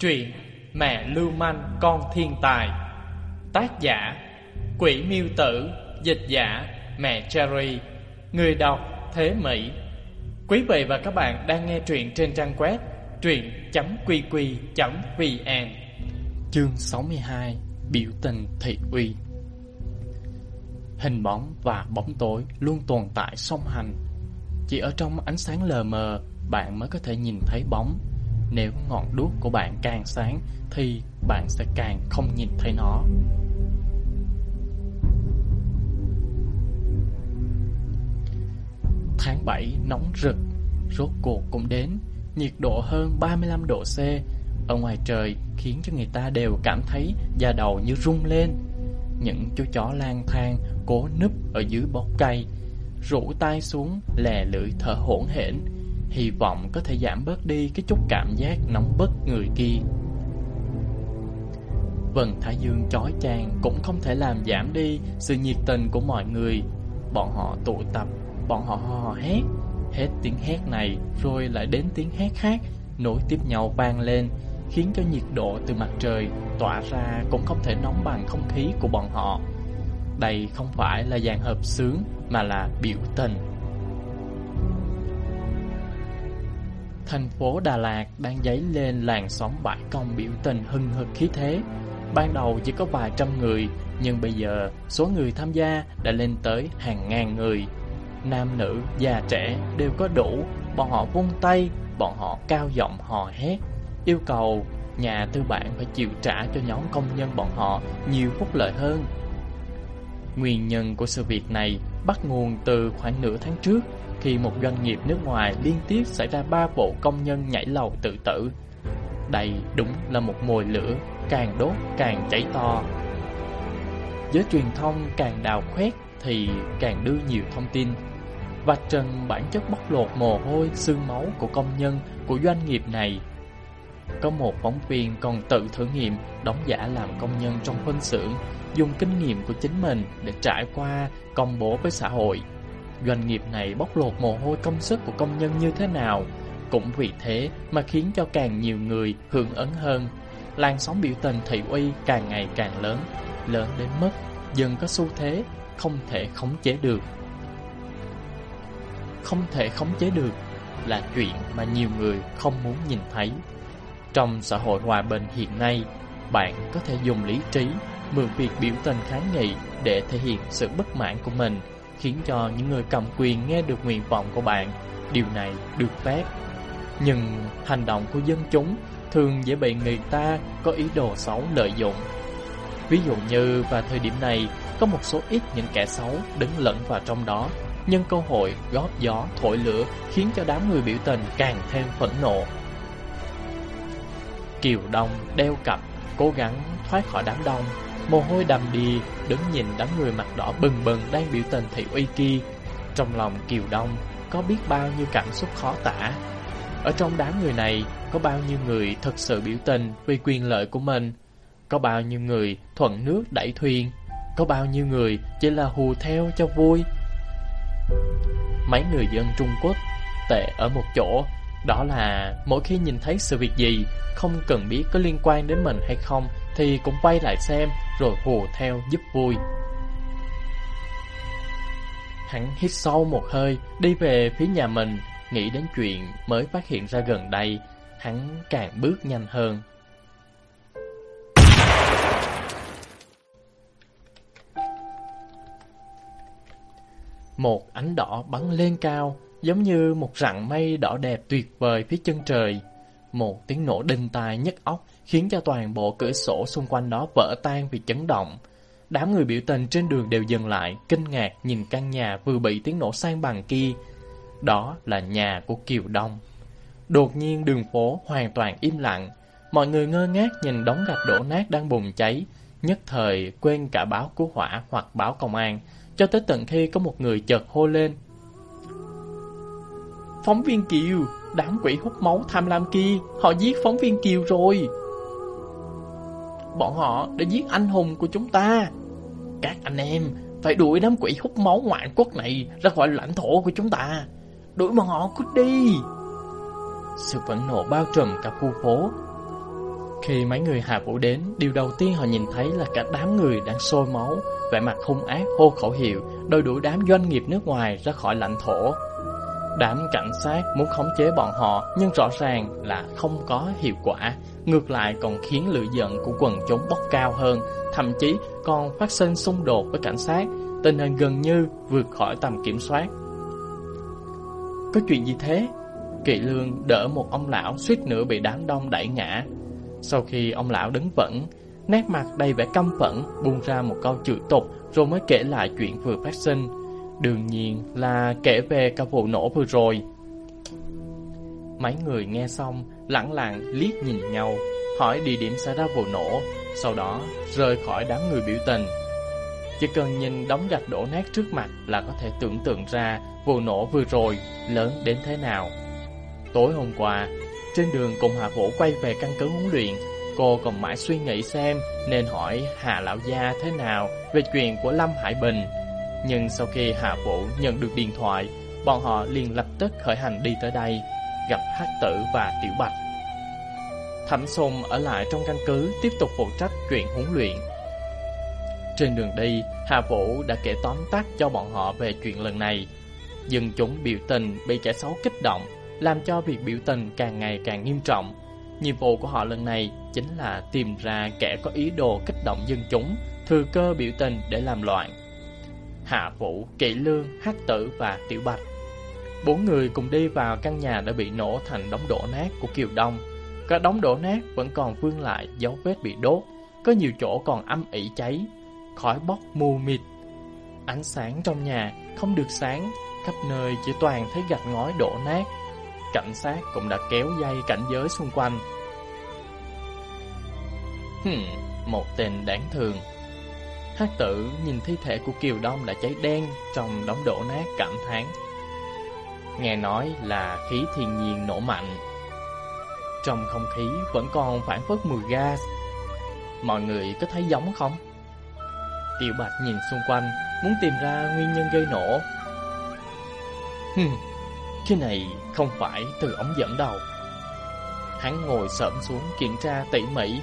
Truyện Mẹ Lưu Manh, Con Thiên Tài. Tác giả, Quỷ Miêu Tử. Dịch giả, Mẹ Cherry. Người đọc, Thế Mỹ. Quý vị và các bạn đang nghe truyện trên trang web truyện.qq.vn Chương 62 Biểu tình thị uy. Hình bóng và bóng tối luôn tồn tại song hành. Chỉ ở trong ánh sáng lờ mờ, bạn mới có thể nhìn thấy bóng nếu ngọn đuốc của bạn càng sáng, Thì bạn sẽ càng không nhìn thấy nó. Tháng 7 nóng rực, Rốt cuộc cũng đến, Nhiệt độ hơn 35 độ C. Ở ngoài trời, khiến cho người ta đều cảm thấy da đầu như rung lên. Những chú chó lang thang cố núp ở dưới bóng cây, Rủ tay xuống, lè lưỡi thở hổn hển hy vọng có thể giảm bớt đi cái chút cảm giác nóng bức người kia. Vần Thái Dương chói chang cũng không thể làm giảm đi sự nhiệt tình của mọi người. Bọn họ tụ tập, bọn họ hò hét, hết tiếng hét này rồi lại đến tiếng hét khác, nối tiếp nhau vang lên, khiến cho nhiệt độ từ mặt trời tỏa ra cũng không thể nóng bằng không khí của bọn họ. Đây không phải là dàn hợp sướng mà là biểu tình. Thành phố Đà Lạt đang dấy lên làn sóng bãi công biểu tình hưng hực khí thế. Ban đầu chỉ có vài trăm người, nhưng bây giờ số người tham gia đã lên tới hàng ngàn người. Nam nữ, già trẻ đều có đủ, bọn họ vung tay, bọn họ cao giọng hò hét, yêu cầu nhà tư bản phải chịu trả cho nhóm công nhân bọn họ nhiều phúc lợi hơn. Nguyên nhân của sự việc này bắt nguồn từ khoảng nửa tháng trước khi một doanh nghiệp nước ngoài liên tiếp xảy ra ba vụ công nhân nhảy lầu tự tử. Đây đúng là một mồi lửa, càng đốt càng cháy to. Giới truyền thông càng đào khoét thì càng đưa nhiều thông tin. và trần bản chất bóc lột mồ hôi, xương máu của công nhân của doanh nghiệp này. Có một phóng viên còn tự thử nghiệm đóng giả làm công nhân trong phân xưởng, dùng kinh nghiệm của chính mình để trải qua công bố với xã hội doanh nghiệp này bóc lột mồ hôi công sức của công nhân như thế nào. Cũng vì thế mà khiến cho càng nhiều người hưởng ứng hơn. Làn sóng biểu tình thị uy càng ngày càng lớn, lớn đến mức dần có xu thế không thể khống chế được. Không thể khống chế được là chuyện mà nhiều người không muốn nhìn thấy. Trong xã hội hòa bình hiện nay, bạn có thể dùng lý trí, mượn việc biểu tình kháng nghị để thể hiện sự bất mãn của mình khiến cho những người cầm quyền nghe được nguyện vọng của bạn. Điều này được phép. Nhưng hành động của dân chúng thường dễ bị người ta có ý đồ xấu lợi dụng. Ví dụ như vào thời điểm này, có một số ít những kẻ xấu đứng lẫn vào trong đó, nhân cơ hội góp gió thổi lửa khiến cho đám người biểu tình càng thêm phẫn nộ. Kiều Đông đeo cặp, cố gắng thoát khỏi đám đông, Mồ hôi đầm đìa, đứng nhìn đám người mặt đỏ bừng bừng đang biểu tình thị uy kia. Trong lòng Kiều Đông có biết bao nhiêu cảm xúc khó tả. Ở trong đám người này, có bao nhiêu người thật sự biểu tình vì quyền lợi của mình. Có bao nhiêu người thuận nước đẩy thuyền. Có bao nhiêu người chỉ là hù theo cho vui. Mấy người dân Trung Quốc tệ ở một chỗ đó là mỗi khi nhìn thấy sự việc gì Không cần biết có liên quan đến mình hay không thì cũng quay lại xem Rồi hù theo giúp vui Hắn hít sâu một hơi, Đi về phía nhà mình, Nghĩ đến chuyện mới phát hiện ra gần đây, Hắn càng bước nhanh hơn Một ánh đỏ bắn lên cao, giống như một rặng mây đỏ đẹp tuyệt vời phía chân trời. Một tiếng nổ đinh tai nhức óc khiến cho toàn bộ cửa sổ xung quanh đó vỡ tan vì chấn động. Đám người biểu tình trên đường đều dừng lại, kinh ngạc nhìn căn nhà vừa bị tiếng nổ sang bằng kia. Đó là nhà của Kiều Đông. Đột nhiên đường phố hoàn toàn im lặng. Mọi người ngơ ngác nhìn đống gạch đổ nát đang bùng cháy, nhất thời quên cả báo cứu hỏa hoặc báo công an, cho tới tận khi có một người chợt hô lên Phóng viên Kiều, đám quỷ hút máu tham lam kia, họ giết phóng viên Kiều rồi. Bọn họ đã giết anh hùng của chúng ta. Các anh em phải đuổi đám quỷ hút máu ngoại quốc này ra khỏi lãnh thổ của chúng ta. Đuổi bọn họ cút đi. Sự phẫn nộ bao trùm cả khu phố. Khi mấy người Hà Vũ đến, điều đầu tiên họ nhìn thấy là cả đám người đang sôi máu, vẻ mặt hung ác hô khẩu hiệu, đôi đuổi đám doanh nghiệp nước ngoài ra khỏi lãnh thổ. Đám cảnh sát muốn khống chế bọn họ nhưng rõ ràng là không có hiệu quả, ngược lại còn khiến lửa giận của quần chúng bốc cao hơn, thậm chí còn phát sinh xung đột với cảnh sát, tình hình gần như vượt khỏi tầm kiểm soát. Có chuyện gì thế? Kỵ lương đỡ một ông lão suýt nữa bị đám đông đẩy ngã. Sau khi ông lão đứng vững, nét mặt đầy vẻ căm phẫn, buông ra một câu chửi tục rồi mới kể lại chuyện vừa phát sinh. Đương nhiên là kể về cả vụ nổ vừa rồi. Mấy người nghe xong, lặng lặng liếc nhìn nhau, hỏi địa điểm xảy ra vụ nổ, sau đó rời khỏi đám người biểu tình. Chỉ cần nhìn đống gạch đổ nát trước mặt là có thể tưởng tượng ra vụ nổ vừa rồi lớn đến thế nào. Tối hôm qua, trên đường cùng Hạ Vũ quay về căn cứ huấn luyện, cô còn mãi suy nghĩ xem nên hỏi Hà Lão Gia thế nào về chuyện của Lâm Hải Bình. Nhưng sau khi Hạ Vũ nhận được điện thoại, bọn họ liền lập tức khởi hành đi tới đây, gặp Hắc Tử và Tiểu Bạch. Thẩm Sùng ở lại trong căn cứ tiếp tục phụ trách chuyện huấn luyện. Trên đường đi, Hạ Vũ đã kể tóm tắt cho bọn họ về chuyện lần này. Dân chúng biểu tình bị kẻ xấu kích động, làm cho việc biểu tình càng ngày càng nghiêm trọng. Nhiệm vụ của họ lần này chính là tìm ra kẻ có ý đồ kích động dân chúng, thừa cơ biểu tình để làm loạn. Hạ Vũ, Kỵ Lương, Hắc Tử và Tiểu Bạch. Bốn người cùng đi vào căn nhà đã bị nổ thành đống đổ nát của Kiều Đông. Cả đống đổ nát vẫn còn vương lại dấu vết bị đốt, có nhiều chỗ còn âm ỉ cháy, khói bốc mù mịt. Ánh sáng trong nhà không được sáng, khắp nơi chỉ toàn thấy gạch ngói đổ nát. Cảnh sát cũng đã kéo dây cảnh giới xung quanh. Hừm, một tên đáng thương. Thác tử nhìn thi thể của Kiều Đông đã cháy đen trong đống đổ nát cảm thán. Nghe nói là khí thiên nhiên nổ mạnh. Trong không khí vẫn còn phản phất mùi gas. Mọi người có thấy giống không? Tiểu Bạch nhìn xung quanh, muốn tìm ra nguyên nhân gây nổ. Hừm, cái này không phải từ ống dẫn đầu. Hắn ngồi sợm xuống kiểm tra tỉ mỉ.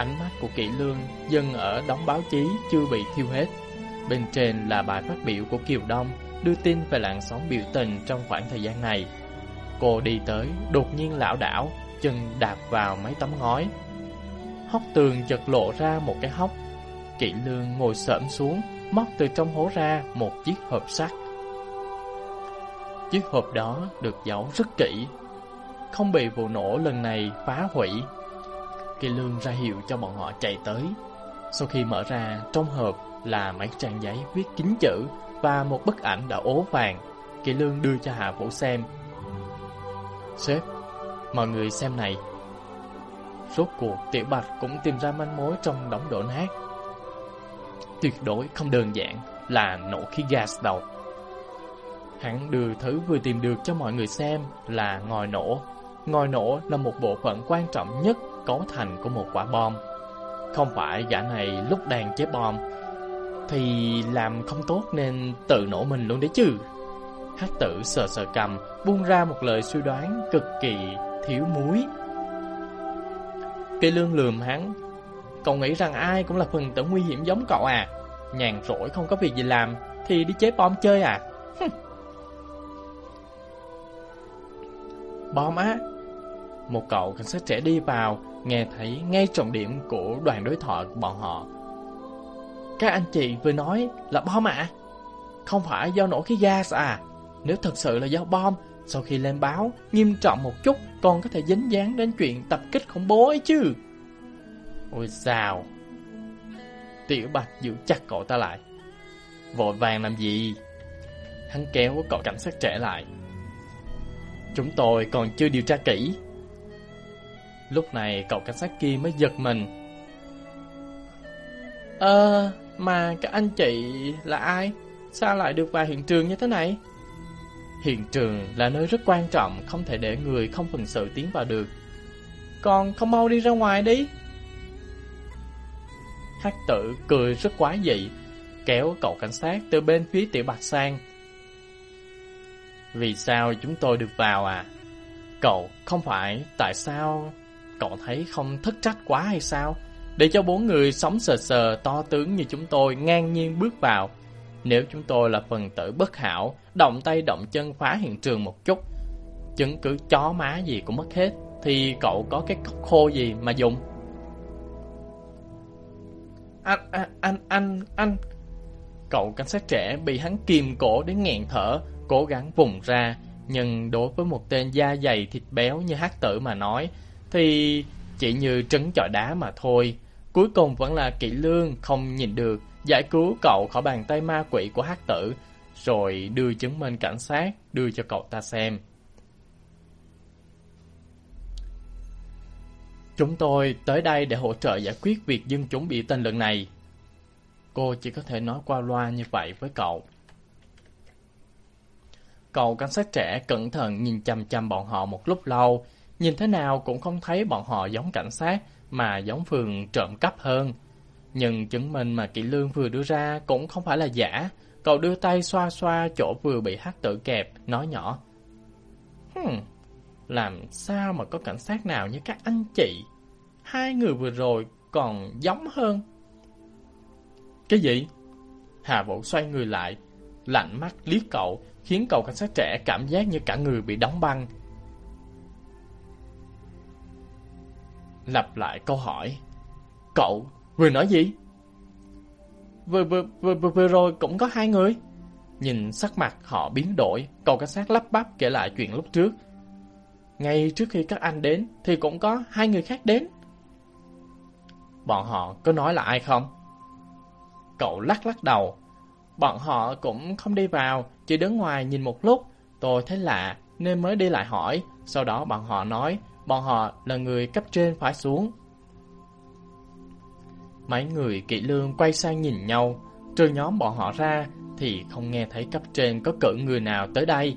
Ánh mắt của kỵ lương dần ở đóng báo chí chưa bị thiêu hết. Bên trên là bài phát biểu của Kiều Đông đưa tin về làn sóng biểu tình trong khoảng thời gian này. Cô đi tới, đột nhiên lão đảo, chân đạp vào mấy tấm ngói. Hốc tường chật lộ ra một cái hốc. Kỵ lương ngồi sợm xuống, móc từ trong hố ra một chiếc hộp sắt. Chiếc hộp đó được giấu rất kỹ, không bị vụ nổ lần này phá hủy. Kỳ lương ra hiệu cho bọn họ chạy tới. Sau khi mở ra, trong hộp là mấy trang giấy viết kín chữ và một bức ảnh đã ố vàng. Kỳ lương đưa cho Hạ Vũ xem. Sếp, mọi người xem này. Rốt cuộc Tiểu Bạch cũng tìm ra manh mối trong đống đổ nát. Tuyệt đối không đơn giản là nổ khí gas đâu. Hắn đưa thứ vừa tìm được cho mọi người xem là ngòi nổ. Ngòi nổ là một bộ phận quan trọng nhất cấu thành của một quả bom. Không phải gã này lúc đang chế bom thì làm không tốt nên tự nổ mình luôn đấy chứ. Hát tử sờ sờ cầm, buông ra một lời suy đoán cực kỳ thiếu muối. Cây lương lườm hắn. Cậu nghĩ rằng ai cũng là phần tử nguy hiểm giống cậu à? Nhàn rỗi không có việc gì làm thì đi chế bom chơi à? bom á. Một cậu cảnh sát trẻ đi vào, nghe thấy ngay trọng điểm của đoàn đối thoại của bọn họ. Các anh chị vừa nói là bom ạ? Không phải do nổ khí gas à? Nếu thật sự là do bom, sau khi lên báo, nghiêm trọng một chút còn có thể dính dáng đến chuyện tập kích khủng bố ấy chứ. Ôi sao? Tiểu Bạch giữ chặt cậu ta lại. Vội vàng làm gì? Hắn kéo cậu cảnh sát trẻ lại. Chúng tôi còn chưa điều tra kỹ. Lúc này cậu cảnh sát kia mới giật mình. Ờ, mà các anh chị là ai? Sao lại được vào hiện trường như thế này? Hiện trường là nơi rất quan trọng, không thể để người không phần sự tiến vào được. Còn không mau đi ra ngoài đi. Hắc tử cười rất quái dị, kéo cậu cảnh sát từ bên phía tiểu bạch sang. Vì sao chúng tôi được vào à? Cậu không phải tại sao cậu thấy không thất trách quá hay sao? Để cho bốn người sống sờ sờ to tướng như chúng tôi ngang nhiên bước vào. Nếu chúng tôi là phần tử bất hảo, động tay động chân phá hiện trường một chút, chứng cứ chó má gì cũng mất hết, thì cậu có cái cốc khô gì mà dùng? Anh, anh, anh, anh, anh... Cậu cảnh sát trẻ bị hắn kìm cổ đến nghẹn thở, cố gắng vùng ra. Nhưng đối với một tên da dày thịt béo như hát tử mà nói, thì chỉ như trứng chọi đá mà thôi. Cuối cùng vẫn là kỹ lương không nhìn được, giải cứu cậu khỏi bàn tay ma quỷ của hát tử, rồi đưa chứng minh cảnh sát, đưa cho cậu ta xem. Chúng tôi tới đây để hỗ trợ giải quyết việc dân chúng bị tên lần này. Cô chỉ có thể nói qua loa như vậy với cậu. Cậu cảnh sát trẻ cẩn thận nhìn chăm chăm bọn họ một lúc lâu, nhìn thế nào cũng không thấy bọn họ giống cảnh sát mà giống phường trộm cắp hơn. Nhưng chứng minh mà Kỷ Lương vừa đưa ra cũng không phải là giả. Cậu đưa tay xoa xoa chỗ vừa bị hắc tử kẹp, nói nhỏ. Hmm, làm sao mà có cảnh sát nào như các anh chị? Hai người vừa rồi còn giống hơn. Cái gì? Hà Vũ xoay người lại, lạnh mắt liếc cậu, khiến cậu cảnh sát trẻ cảm giác như cả người bị đóng băng. Lặp lại câu hỏi. Cậu vừa nói gì? Vừa, vừa, vừa, vừa, vừa rồi cũng có hai người. Nhìn sắc mặt họ biến đổi, cậu cảnh sát lắp bắp kể lại chuyện lúc trước. Ngay trước khi các anh đến thì cũng có hai người khác đến. Bọn họ có nói là ai không? Cậu lắc lắc đầu. Bọn họ cũng không đi vào, chỉ đứng ngoài nhìn một lúc. Tôi thấy lạ nên mới đi lại hỏi. Sau đó bọn họ nói bọn họ là người cấp trên phải xuống. Mấy người kỵ lương quay sang nhìn nhau, trừ nhóm bọn họ ra thì không nghe thấy cấp trên có cử người nào tới đây.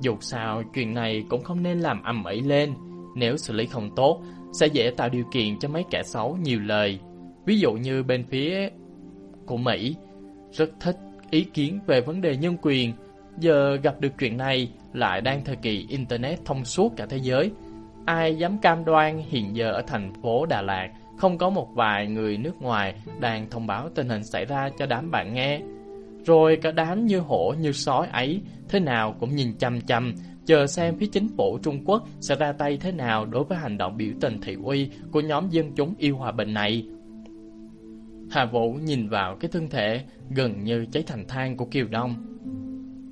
Dù sao, chuyện này cũng không nên làm ầm ĩ lên, nếu xử lý không tốt, sẽ dễ tạo điều kiện cho mấy kẻ xấu nhiều lời. Ví dụ như bên phía của Mỹ, rất thích ý kiến về vấn đề nhân quyền, giờ gặp được chuyện này lại đang thời kỳ Internet thông suốt cả thế giới. Ai dám cam đoan hiện giờ ở thành phố Đà Lạt không có một vài người nước ngoài đang thông báo tình hình xảy ra cho đám bạn nghe. Rồi cả đám như hổ như sói ấy thế nào cũng nhìn chăm chăm chờ xem phía chính phủ Trung Quốc sẽ ra tay thế nào đối với hành động biểu tình thị uy của nhóm dân chúng yêu hòa bình này. Hà Vũ nhìn vào cái thân thể gần như cháy thành than của Kiều Đông.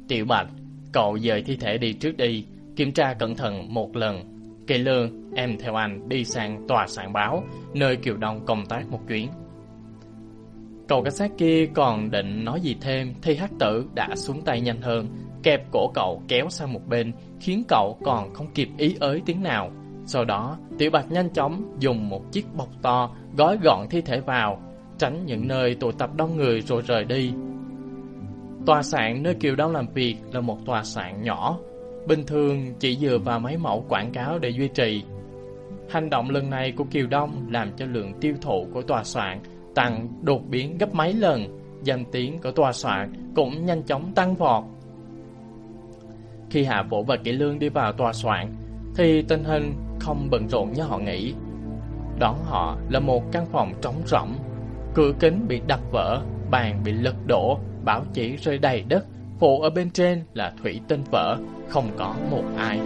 Tiểu Bạch, cậu dời thi thể đi trước đi, kiểm tra cẩn thận một lần. Kể lương, em theo anh đi sang tòa sản báo, nơi Kiều Đông công tác một chuyến. Cậu cảnh sát kia còn định nói gì thêm thì hắc tử đã xuống tay nhanh hơn, kẹp cổ cậu kéo sang một bên, khiến cậu còn không kịp ý ới tiếng nào. Sau đó, Tiểu Bạch nhanh chóng dùng một chiếc bọc to gói gọn thi thể vào, tránh những nơi tụ tập đông người rồi rời đi. Tòa sản nơi Kiều Đông làm việc là một tòa sản nhỏ, bình thường chỉ dựa vào mấy mẫu quảng cáo để duy trì. Hành động lần này của Kiều Đông làm cho lượng tiêu thụ của tòa soạn tăng đột biến gấp mấy lần, danh tiếng của tòa soạn cũng nhanh chóng tăng vọt. Khi Hạ Vũ và Kỷ Lương đi vào tòa soạn, thì tình hình không bận rộn như họ nghĩ. Đón họ là một căn phòng trống rỗng, cửa kính bị đập vỡ, bàn bị lật đổ, báo chỉ rơi đầy đất, phụ ở bên trên là thủy tinh vỡ, không có một ai.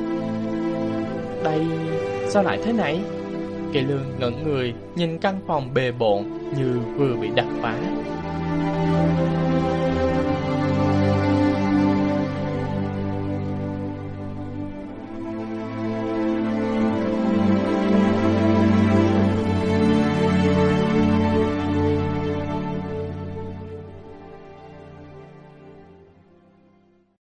Đây, sao lại thế này? Kỳ lương ngẩn người, nhìn căn phòng bề bộn như vừa bị đập phá.